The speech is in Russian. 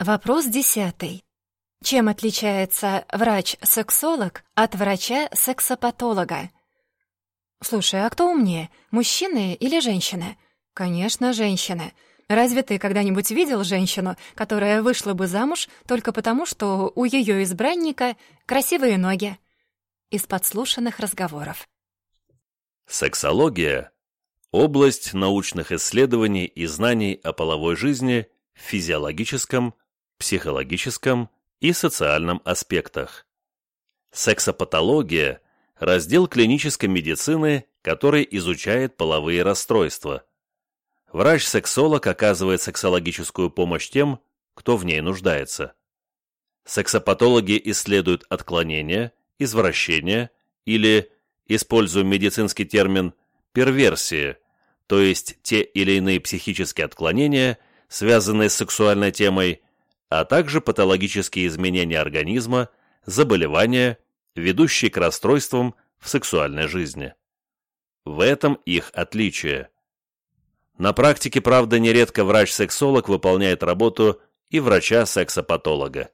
Вопрос десятый. Чем отличается врач-сексолог от врача-сексопатолога? Слушай, а кто умнее, мужчины или женщины? Конечно, женщины. Разве ты когда-нибудь видел женщину, которая вышла бы замуж только потому, что у ее избранника красивые ноги? Из подслушанных разговоров. Сексология — область научных исследований и знаний о половой жизни в физиологическом, психологическом и социальном аспектах. Сексопатология – раздел клинической медицины, который изучает половые расстройства. Врач-сексолог оказывает сексологическую помощь тем, кто в ней нуждается. Сексопатологи исследуют отклонения, извращения или, используя медицинский термин, перверсии, то есть те или иные психические отклонения, связанные с сексуальной темой, а также патологические изменения организма, заболевания, ведущие к расстройствам в сексуальной жизни. В этом их отличие. На практике, правда, нередко врач-сексолог выполняет работу и врача-сексопатолога.